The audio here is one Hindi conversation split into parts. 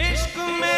इश्क में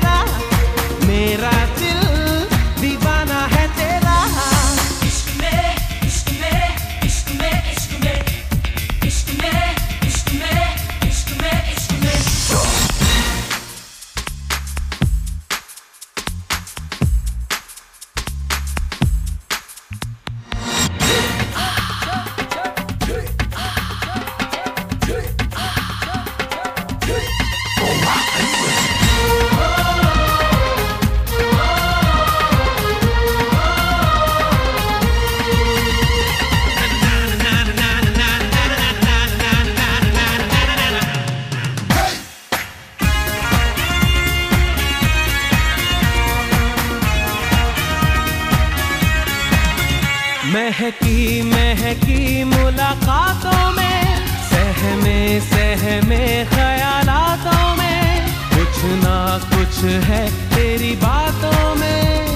महकी महकी मुलाकातों में, सहमे सहमे ख्यालातों में। कुछ ना कुछ है तेरी बातों में।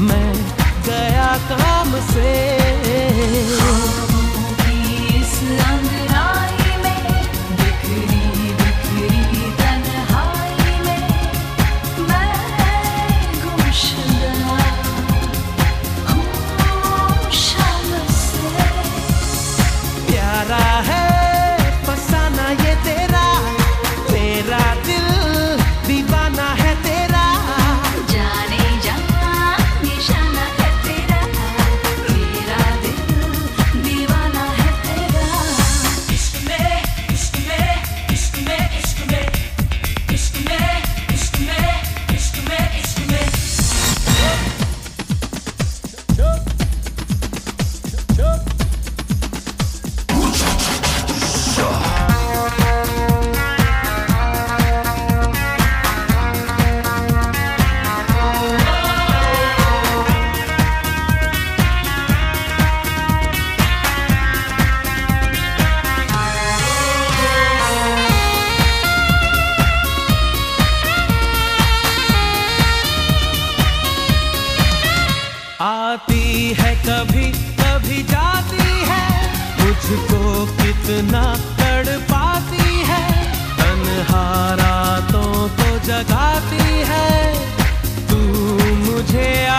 मैं गया काम से। मुझको कितना तड़पाती है। तनहारा तो, तो जगाती है। तू मुझे आ...